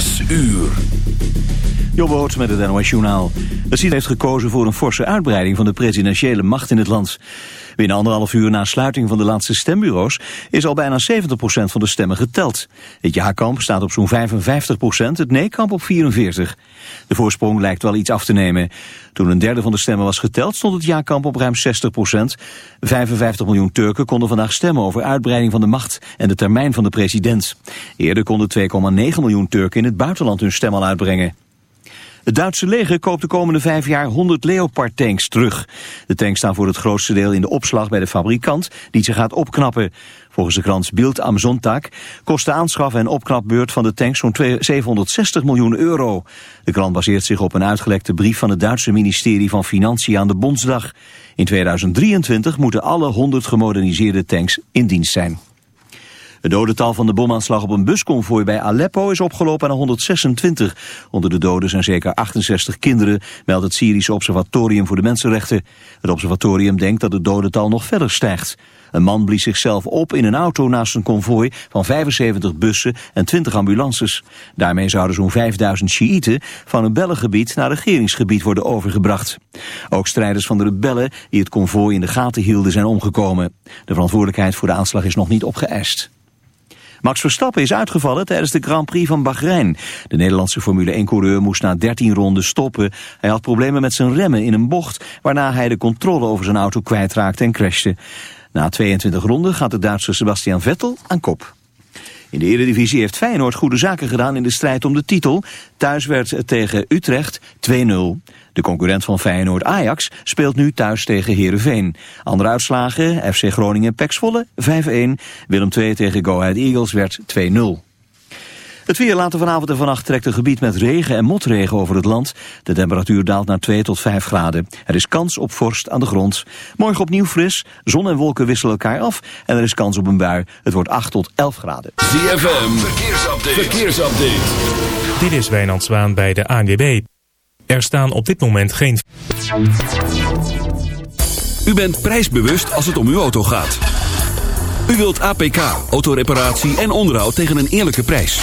Zes uur. Jobboot met het NOS Journaal. Het CID heeft gekozen voor een forse uitbreiding van de presidentiële macht in het land. Binnen anderhalf uur na sluiting van de laatste stembureaus is al bijna 70% van de stemmen geteld. Het ja-kamp staat op zo'n 55%, het nee-kamp op 44%. De voorsprong lijkt wel iets af te nemen. Toen een derde van de stemmen was geteld stond het ja-kamp op ruim 60%. 55 miljoen Turken konden vandaag stemmen over uitbreiding van de macht en de termijn van de president. Eerder konden 2,9 miljoen Turken in het buitenland hun stem al uitbrengen. Het Duitse leger koopt de komende vijf jaar 100 Leopard-tanks terug. De tanks staan voor het grootste deel in de opslag bij de fabrikant die ze gaat opknappen. Volgens de krant Bild am Sonntag kost de aanschaf en opknapbeurt van de tanks zo'n 760 miljoen euro. De krant baseert zich op een uitgelekte brief van het Duitse ministerie van Financiën aan de Bondsdag. In 2023 moeten alle 100 gemoderniseerde tanks in dienst zijn. Het dodental van de bomaanslag op een busconvooi bij Aleppo is opgelopen naar 126. Onder de doden zijn zeker 68 kinderen, meldt het Syrische Observatorium voor de Mensenrechten. Het observatorium denkt dat het dodental nog verder stijgt. Een man blies zichzelf op in een auto naast een konvooi van 75 bussen en 20 ambulances. Daarmee zouden zo'n 5000 Sjiïten van een rebellengebied naar regeringsgebied worden overgebracht. Ook strijders van de rebellen die het konvooi in de gaten hielden zijn omgekomen. De verantwoordelijkheid voor de aanslag is nog niet opgeëist. Max Verstappen is uitgevallen tijdens de Grand Prix van Bahrein. De Nederlandse Formule 1-coureur moest na 13 ronden stoppen. Hij had problemen met zijn remmen in een bocht... waarna hij de controle over zijn auto kwijtraakte en crashte. Na 22 ronden gaat de Duitse Sebastian Vettel aan kop. In de Eredivisie heeft Feyenoord goede zaken gedaan in de strijd om de titel. Thuis werd het tegen Utrecht 2-0. De concurrent van Feyenoord Ajax speelt nu thuis tegen Heerenveen. Andere uitslagen, FC Groningen Peksvolle 5-1. Willem II tegen Go Ahead Eagles werd 2-0. Het weer later vanavond en vannacht trekt een gebied met regen en motregen over het land. De temperatuur daalt naar 2 tot 5 graden. Er is kans op vorst aan de grond. Morgen opnieuw fris, zon en wolken wisselen elkaar af en er is kans op een bui. Het wordt 8 tot 11 graden. ZFM, verkeersupdate. verkeersupdate. Dit is Wijnand Zwaan bij de ANWB. Er staan op dit moment geen... U bent prijsbewust als het om uw auto gaat. U wilt APK, autoreparatie en onderhoud tegen een eerlijke prijs.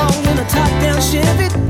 alone in a top-down Chevy.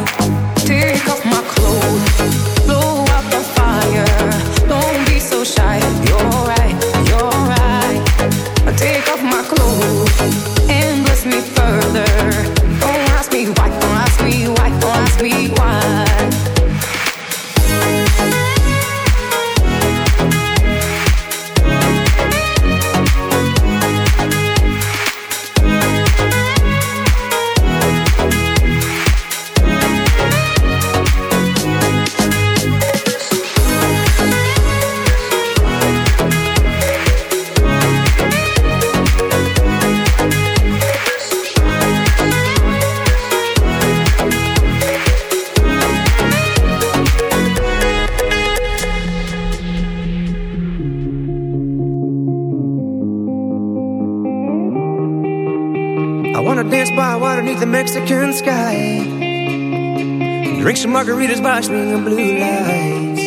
margaritas watching the blue lights.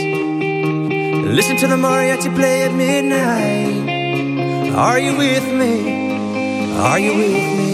Listen to the mariachi play at midnight. Are you with me? Are you with me?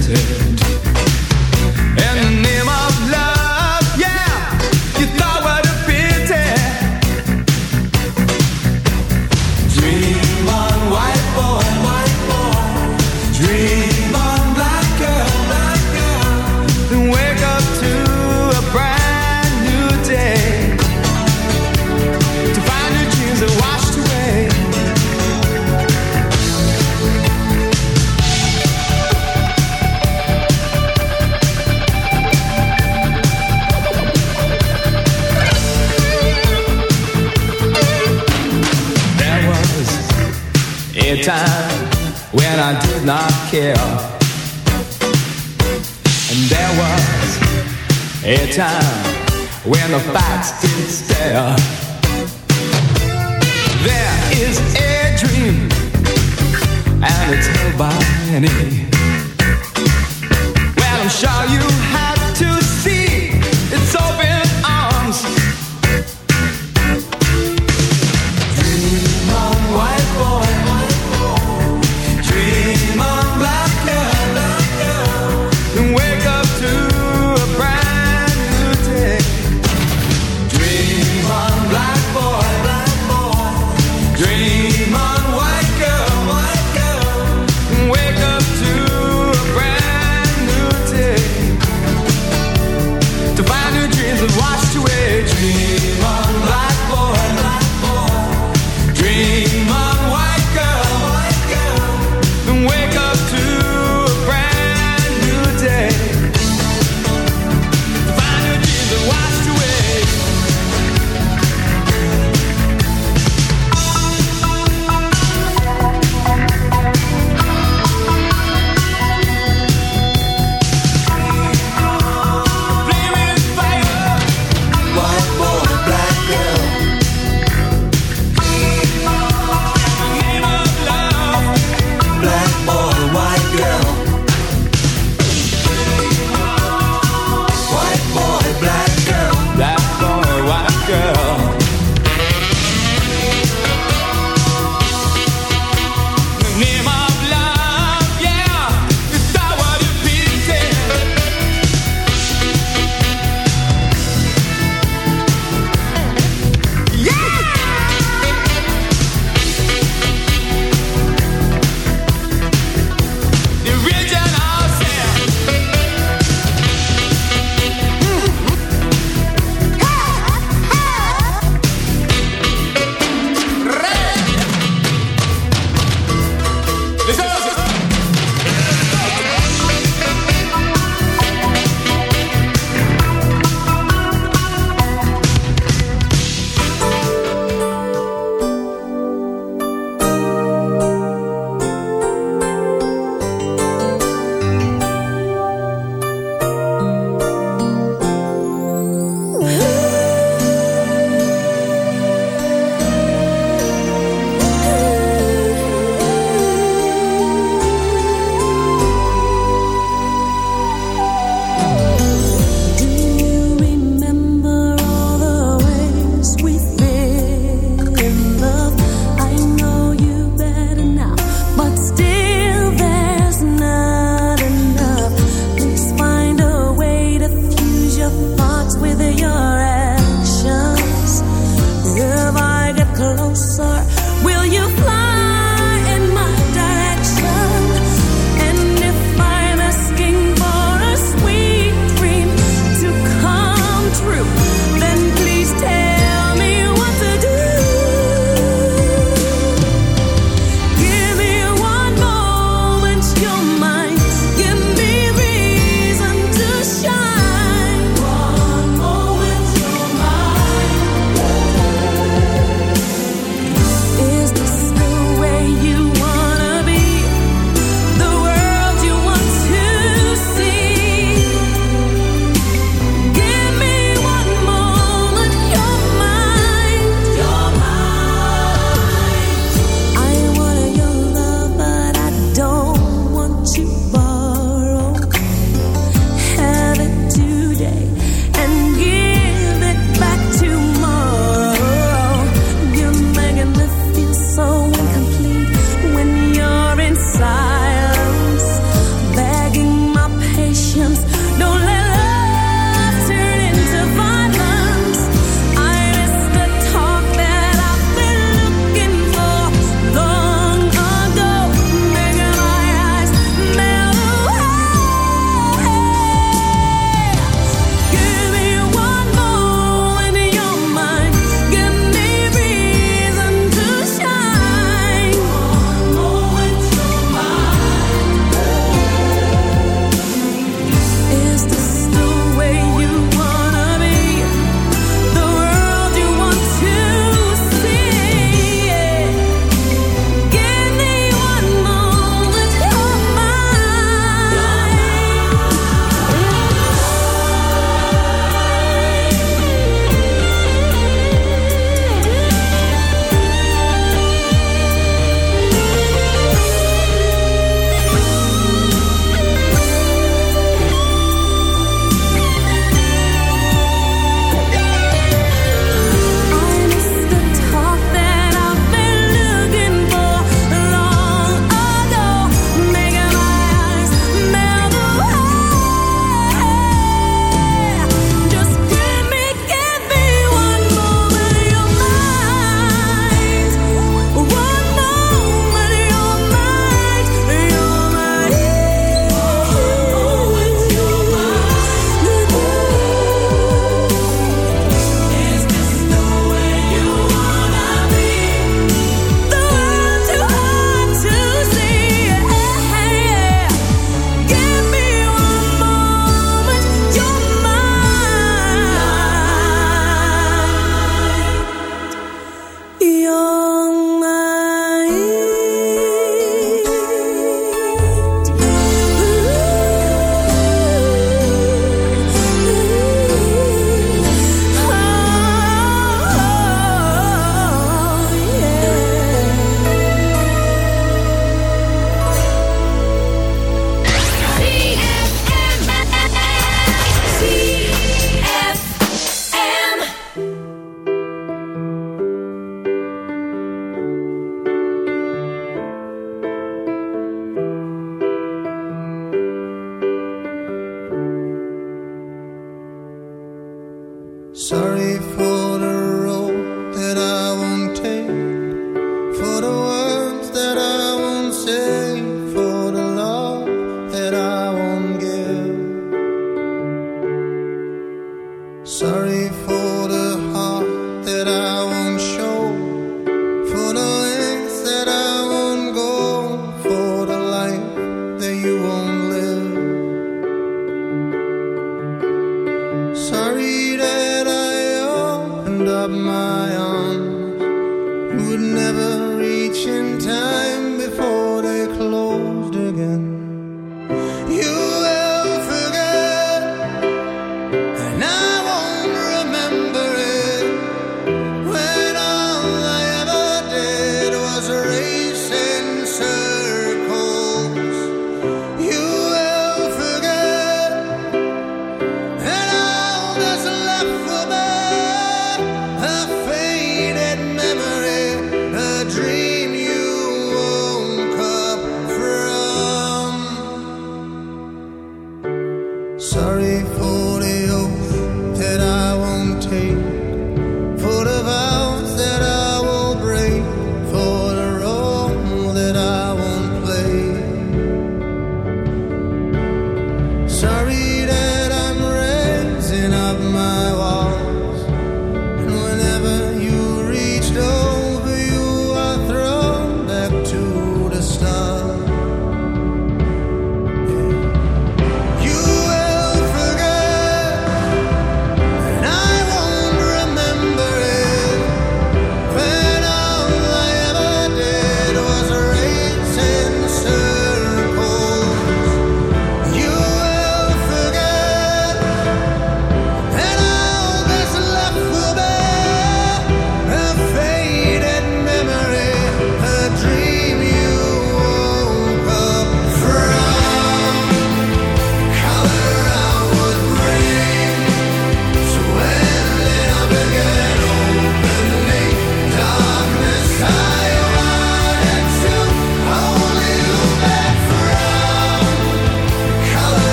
city.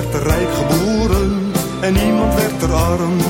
Werd er rijk geboren en niemand werd er arm.